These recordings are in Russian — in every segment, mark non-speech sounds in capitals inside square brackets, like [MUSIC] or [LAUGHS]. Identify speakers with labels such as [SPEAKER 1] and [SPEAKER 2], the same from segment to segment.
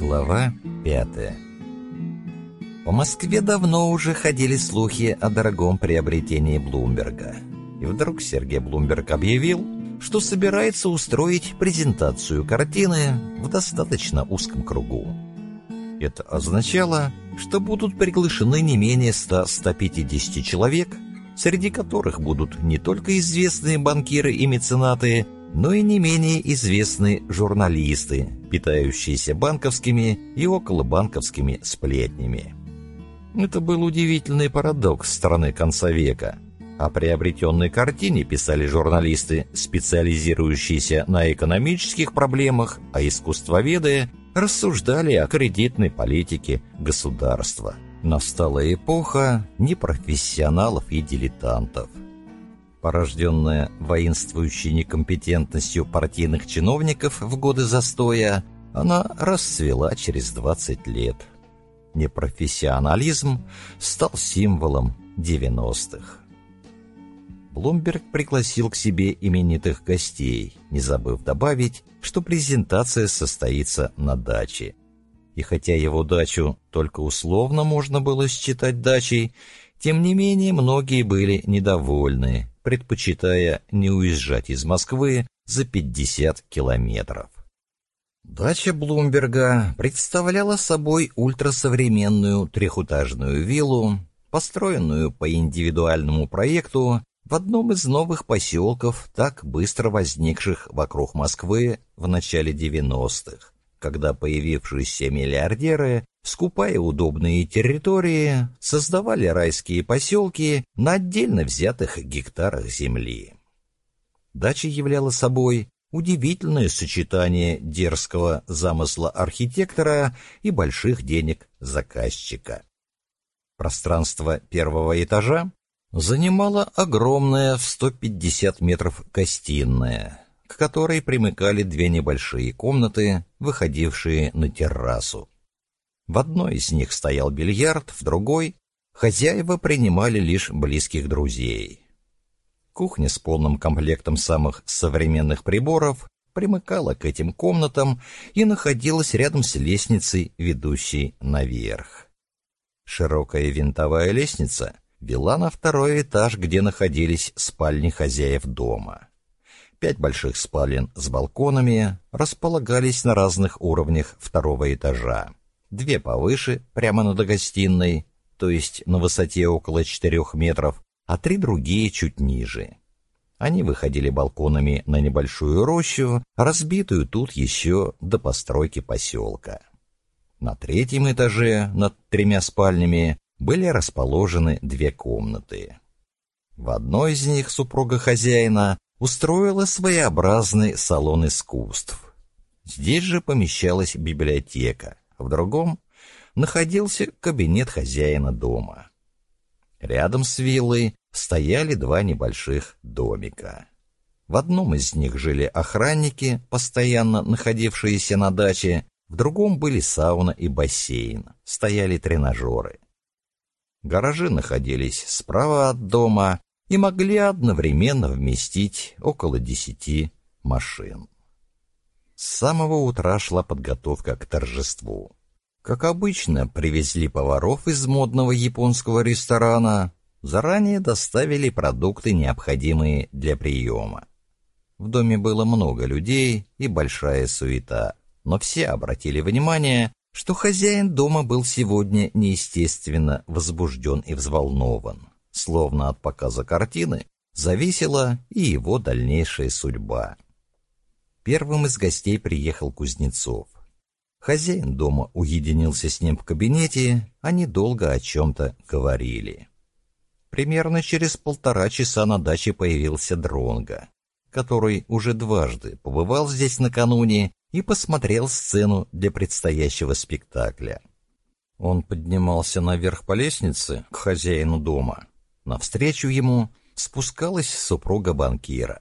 [SPEAKER 1] Глава пятая По Москве давно уже ходили слухи о дорогом приобретении Блумберга. И вдруг Сергей Блумберг объявил, что собирается устроить презентацию картины в достаточно узком кругу. Это означало, что будут приглашены не менее 100-150 человек, среди которых будут не только известные банкиры и меценаты, но и не менее известные журналисты, питающиеся банковскими и околобанковскими сплетнями. Это был удивительный парадокс страны конца века. О приобретенной картине писали журналисты, специализирующиеся на экономических проблемах, а искусствоведы рассуждали о кредитной политике государства. Настала эпоха непрофессионалов и дилетантов порожденная воинствующей некомпетентностью партийных чиновников в годы застоя, она расцвела через 20 лет. Непрофессионализм стал символом 90-х. Блумберг пригласил к себе именитых гостей, не забыв добавить, что презентация состоится на даче. И хотя его дачу только условно можно было считать дачей, тем не менее многие были недовольны, предпочитая не уезжать из Москвы за 50 километров. Дача Блумберга представляла собой ультрасовременную трехэтажную виллу, построенную по индивидуальному проекту в одном из новых поселков, так быстро возникших вокруг Москвы в начале 90-х, когда появившиеся миллиардеры скупая удобные территории, создавали райские поселки на отдельно взятых гектарах земли. Дача являла собой удивительное сочетание дерзкого замысла архитектора и больших денег заказчика. Пространство первого этажа занимало огромная в 150 метров гостиная, к которой примыкали две небольшие комнаты, выходившие на террасу. В одной из них стоял бильярд, в другой хозяева принимали лишь близких друзей. Кухня с полным комплектом самых современных приборов примыкала к этим комнатам и находилась рядом с лестницей, ведущей наверх. Широкая винтовая лестница вела на второй этаж, где находились спальни хозяев дома. Пять больших спален с балконами располагались на разных уровнях второго этажа две повыше, прямо над гостиной, то есть на высоте около четырех метров, а три другие чуть ниже. Они выходили балконами на небольшую рощу, разбитую тут еще до постройки поселка. На третьем этаже, над тремя спальнями, были расположены две комнаты. В одной из них супруга хозяина устроила своеобразный салон искусств. Здесь же помещалась библиотека, в другом находился кабинет хозяина дома. Рядом с виллой стояли два небольших домика. В одном из них жили охранники, постоянно находившиеся на даче, в другом были сауна и бассейн, стояли тренажеры. Гаражи находились справа от дома и могли одновременно вместить около десяти машин. С самого утра шла подготовка к торжеству. Как обычно, привезли поваров из модного японского ресторана, заранее доставили продукты, необходимые для приема. В доме было много людей и большая суета, но все обратили внимание, что хозяин дома был сегодня неестественно возбужден и взволнован, словно от показа картины зависела и его дальнейшая судьба. Первым из гостей приехал Кузнецов. Хозяин дома уединился с ним в кабинете, они долго о чем-то говорили. Примерно через полтора часа на даче появился Дронга, который уже дважды побывал здесь накануне и посмотрел сцену для предстоящего спектакля. Он поднимался наверх по лестнице к хозяину дома. Навстречу ему спускалась супруга банкира.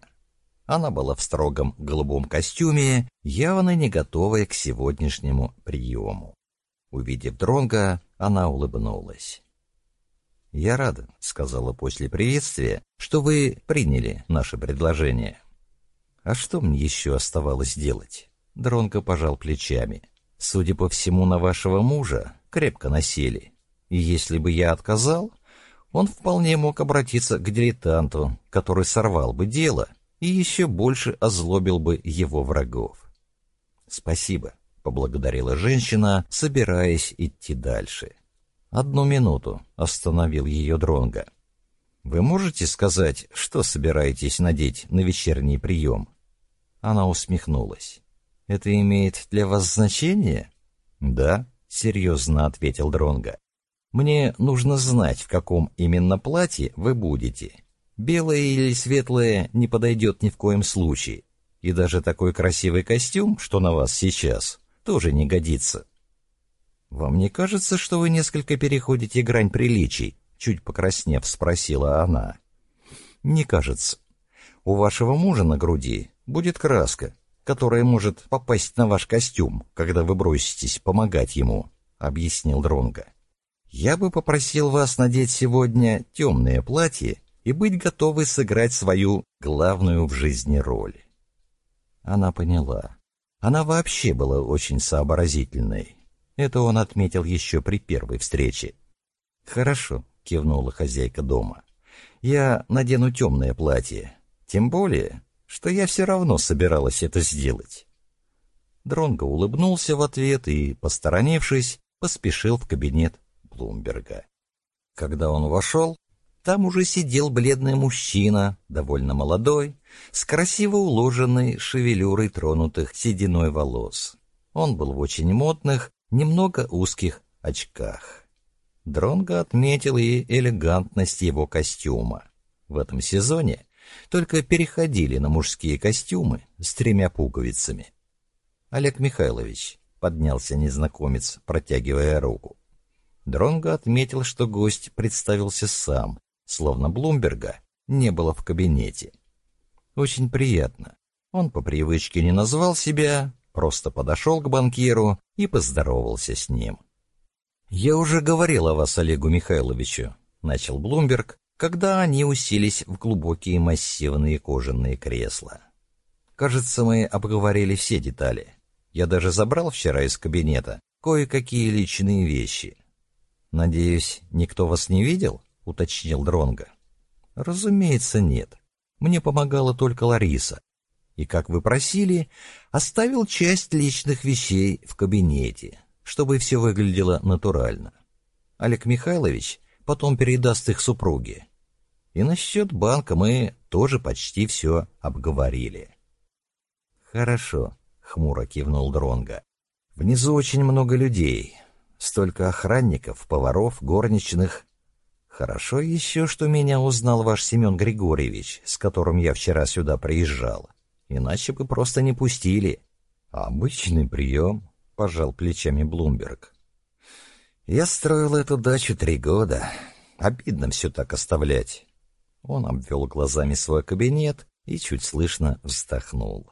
[SPEAKER 1] Она была в строгом голубом костюме, явно не готовая к сегодняшнему приему. Увидев Дронга, она улыбнулась. «Я рада», — сказала после приветствия, — «что вы приняли наше предложение». «А что мне еще оставалось делать?» Дронго пожал плечами. Судя по всему, на вашего мужа крепко насели. И если бы я отказал, он вполне мог обратиться к дилетанту, который сорвал бы дело и еще больше озлобил бы его врагов. «Спасибо», — поблагодарила женщина, собираясь идти дальше. «Одну минуту», — остановил ее Дронга. «Вы можете сказать, что собираетесь надеть на вечерний прием?» Она усмехнулась. «Это имеет для вас значение?» «Да», — серьезно ответил Дронга. «Мне нужно знать, в каком именно платье вы будете. Белое или светлое не подойдет ни в коем случае. И даже такой красивый костюм, что на вас сейчас, тоже не годится». «Вам не кажется, что вы несколько переходите грань приличий?» Чуть покраснев, спросила она. «Не кажется. У вашего мужа на груди будет краска, которая может попасть на ваш костюм, когда вы броситесь помогать ему», — объяснил Дронга. «Я бы попросил вас надеть сегодня темное платье и быть готовы сыграть свою главную в жизни роль». Она поняла. Она вообще была очень сообразительной. Это он отметил еще при первой встрече. «Хорошо», — кивнула хозяйка дома. «Я надену темное платье. Тем более, что я все равно собиралась это сделать». Дронго улыбнулся в ответ и, посторонившись, поспешил в кабинет Блумберга. Когда он вошел, там уже сидел бледный мужчина, довольно молодой, с красиво уложенной шевелюрой тронутых сединой волос. Он был в очень модных, немного узких очках. Дронго отметил и элегантность его костюма. В этом сезоне только переходили на мужские костюмы с тремя пуговицами. «Олег Михайлович», — поднялся незнакомец, протягивая руку. Дронго отметил, что гость представился сам, словно Блумберга не было в кабинете. Очень приятно. Он по привычке не назвал себя, просто подошел к банкиру и поздоровался с ним. «Я уже говорил о вас Олегу Михайловичу», — начал Блумберг, когда они уселись в глубокие массивные кожаные кресла. «Кажется, мы обговорили все детали. Я даже забрал вчера из кабинета кое-какие личные вещи. Надеюсь, никто вас не видел?» — уточнил Дронга. «Разумеется, нет. Мне помогала только Лариса. И, как вы просили, оставил часть личных вещей в кабинете, чтобы все выглядело натурально. Олег Михайлович потом передаст их супруге. И насчет банка мы тоже почти все обговорили. «Хорошо», — хмуро кивнул Дронга. «Внизу очень много людей. Столько охранников, поваров, горничных. Хорошо еще, что меня узнал ваш Семен Григорьевич, с которым я вчера сюда приезжал. Иначе бы просто не пустили. Обычный прием, пожал плечами Блумберг. Я строил эту дачу три года. Обидно все так оставлять. Он обвел глазами свой кабинет и чуть слышно вздохнул.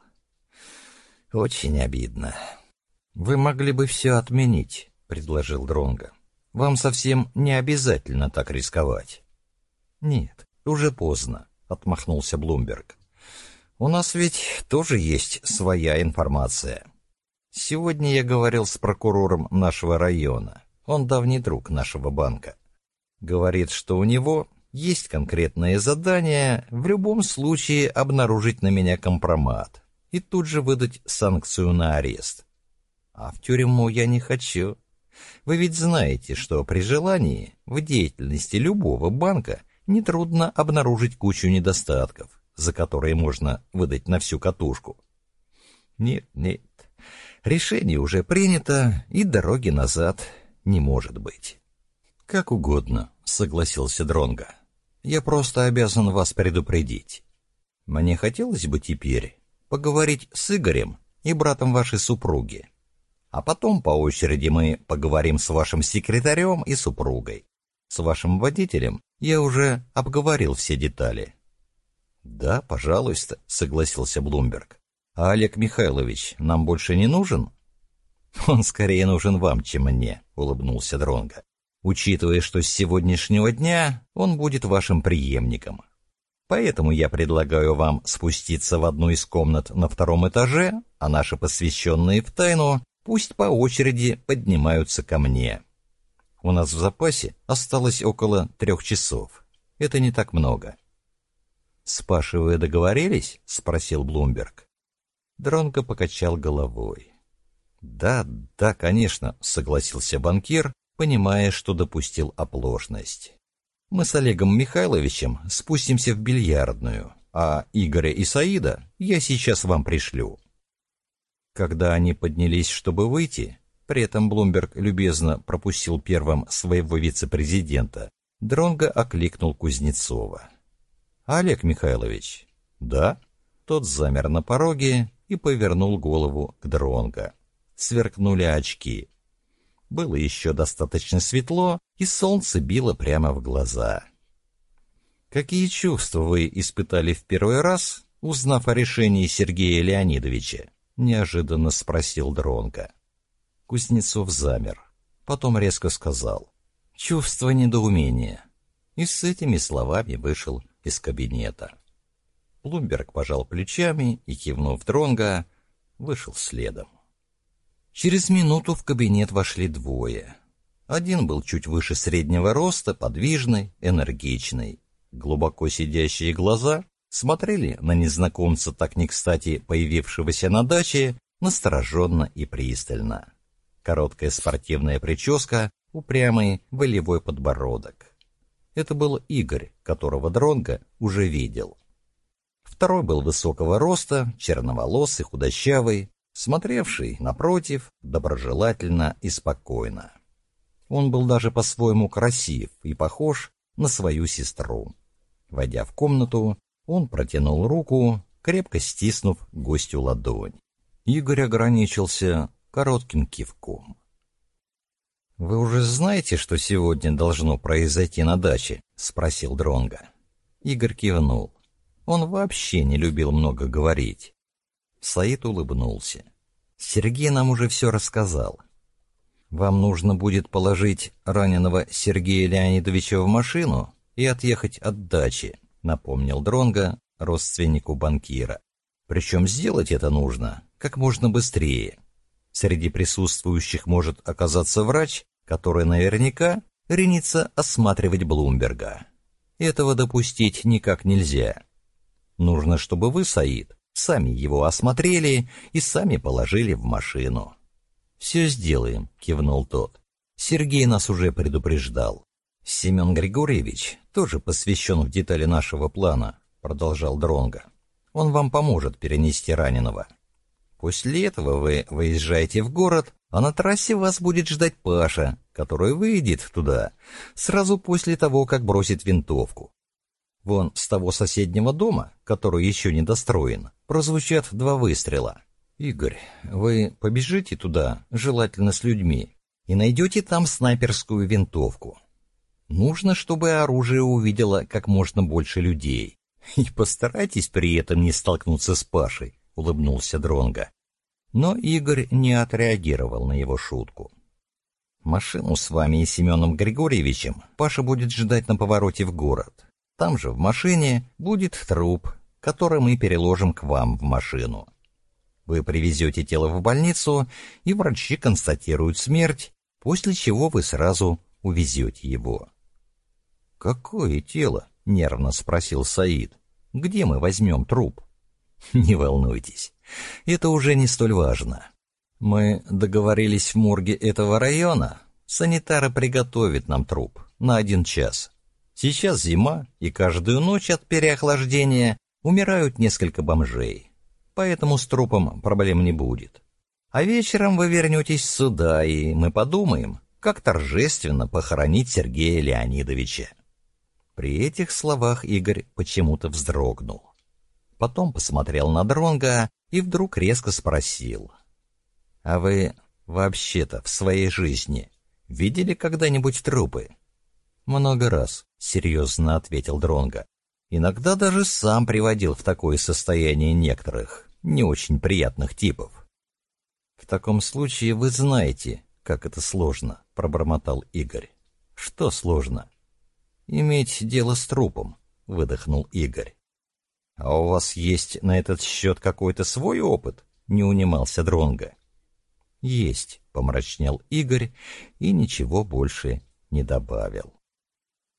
[SPEAKER 1] Очень обидно. Вы могли бы все отменить, предложил Дронга. Вам совсем не обязательно так рисковать. Нет, уже поздно, отмахнулся Блумберг. У нас ведь тоже есть своя информация. Сегодня я говорил с прокурором нашего района. Он давний друг нашего банка. Говорит, что у него есть конкретное задание в любом случае обнаружить на меня компромат и тут же выдать санкцию на арест. А в тюрьму я не хочу. Вы ведь знаете, что при желании в деятельности любого банка нетрудно обнаружить кучу недостатков, за которые можно выдать на всю катушку. Нет, нет, решение уже принято, и дороги назад не может быть. Как угодно, согласился Дронга. Я просто обязан вас предупредить. Мне хотелось бы теперь поговорить с Игорем и братом вашей супруги. А потом по очереди мы поговорим с вашим секретарем и супругой. С вашим водителем я уже обговорил все детали. Да, пожалуйста, согласился Блумберг. А Олег Михайлович нам больше не нужен? Он скорее нужен вам, чем мне, улыбнулся Дронга учитывая, что с сегодняшнего дня он будет вашим преемником. Поэтому я предлагаю вам спуститься в одну из комнат на втором этаже, а наши посвященные в тайну пусть по очереди поднимаются ко мне. У нас в запасе осталось около трех часов. Это не так много. «С Пашей вы договорились?» — спросил Блумберг. Дронго покачал головой. «Да, да, конечно», — согласился банкир, понимая, что допустил оплошность. «Мы с Олегом Михайловичем спустимся в бильярдную, а Игоря и Саида я сейчас вам пришлю». Когда они поднялись, чтобы выйти, при этом Блумберг любезно пропустил первым своего вице-президента, Дронго окликнул Кузнецова. «Олег Михайлович?» «Да?» Тот замер на пороге и повернул голову к Дронго. Сверкнули очки. Было еще достаточно светло, и солнце било прямо в глаза. «Какие чувства вы испытали в первый раз, узнав о решении Сергея Леонидовича?» — неожиданно спросил Дронго. Кузнецов замер. Потом резко сказал. «Чувство недоумения». И с этими словами вышел из кабинета. Блумберг пожал плечами и, кивнув Дронга, вышел следом. Через минуту в кабинет вошли двое. Один был чуть выше среднего роста, подвижный, энергичный. Глубоко сидящие глаза смотрели на незнакомца, так не кстати появившегося на даче, настороженно и пристально. Короткая спортивная прическа, упрямый волевой подбородок. Это был Игорь, которого Дронга уже видел. Второй был высокого роста, черноволосый, худощавый, смотревший, напротив, доброжелательно и спокойно. Он был даже по-своему красив и похож на свою сестру. Войдя в комнату, он протянул руку, крепко стиснув гостю ладонь. Игорь ограничился коротким кивком. «Вы уже знаете, что сегодня должно произойти на даче?» — спросил Дронга. Игорь кивнул. Он вообще не любил много говорить. Саид улыбнулся. «Сергей нам уже все рассказал. Вам нужно будет положить раненого Сергея Леонидовича в машину и отъехать от дачи», — напомнил Дронга родственнику банкира. «Причем сделать это нужно как можно быстрее». Среди присутствующих может оказаться врач, который наверняка ринется осматривать Блумберга. Этого допустить никак нельзя. Нужно, чтобы вы, Саид, сами его осмотрели и сами положили в машину. «Все сделаем», — кивнул тот. «Сергей нас уже предупреждал. Семен Григорьевич тоже посвящен в детали нашего плана», — продолжал Дронга. «Он вам поможет перенести раненого. После этого вы выезжаете в город, а на трассе вас будет ждать Паша, который выйдет туда сразу после того, как бросит винтовку. Вон с того соседнего дома, который еще не достроен, прозвучат два выстрела. Игорь, вы побежите туда, желательно с людьми, и найдете там снайперскую винтовку. Нужно, чтобы оружие увидело как можно больше людей. И постарайтесь при этом не столкнуться с Пашей улыбнулся Дронга. Но Игорь не отреагировал на его шутку. Машину с вами и Семеном Григорьевичем Паша будет ждать на повороте в город. Там же в машине будет труп, который мы переложим к вам в машину. Вы привезете тело в больницу, и врачи констатируют смерть, после чего вы сразу увезете его. «Какое тело?» — нервно спросил Саид. «Где мы возьмем труп?» [LAUGHS] Не волнуйтесь, это уже не столь важно. Мы договорились в морге этого района. Санитары приготовят нам труп на один час. Сейчас зима, и каждую ночь от переохлаждения умирают несколько бомжей. Поэтому с трупом проблем не будет. А вечером вы вернетесь сюда, и мы подумаем, как торжественно похоронить Сергея Леонидовича. При этих словах Игорь почему-то вздрогнул потом посмотрел на Дронга и вдруг резко спросил. «А вы вообще-то в своей жизни видели когда-нибудь трупы?» «Много раз», — серьезно ответил Дронга. «Иногда даже сам приводил в такое состояние некоторых, не очень приятных типов». «В таком случае вы знаете, как это сложно», — пробормотал Игорь. «Что сложно?» «Иметь дело с трупом», — выдохнул Игорь. «А у вас есть на этот счет какой-то свой опыт?» — не унимался Дронга. «Есть», — помрачнел Игорь и ничего больше не добавил.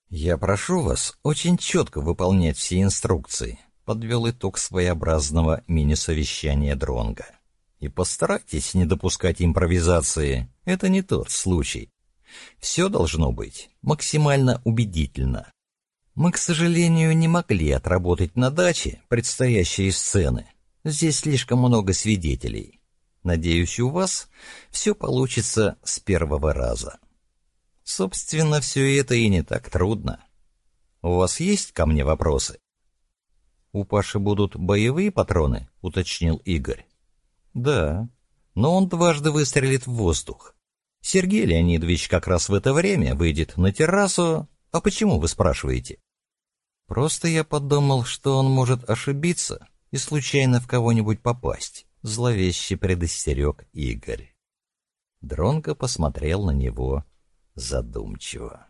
[SPEAKER 1] «Я прошу вас очень четко выполнять все инструкции», — подвел итог своеобразного мини-совещания Дронга. «И постарайтесь не допускать импровизации. Это не тот случай. Все должно быть максимально убедительно. Мы, к сожалению, не могли отработать на даче предстоящие сцены. Здесь слишком много свидетелей. Надеюсь, у вас все получится с первого раза». Собственно, все это и не так трудно. У вас есть ко мне вопросы? У Паши будут боевые патроны, уточнил Игорь. Да, но он дважды выстрелит в воздух. Сергей Леонидович как раз в это время выйдет на террасу. А почему, вы спрашиваете? Просто я подумал, что он может ошибиться и случайно в кого-нибудь попасть, зловеще предостерег Игорь. Дронко посмотрел на него задумчиво.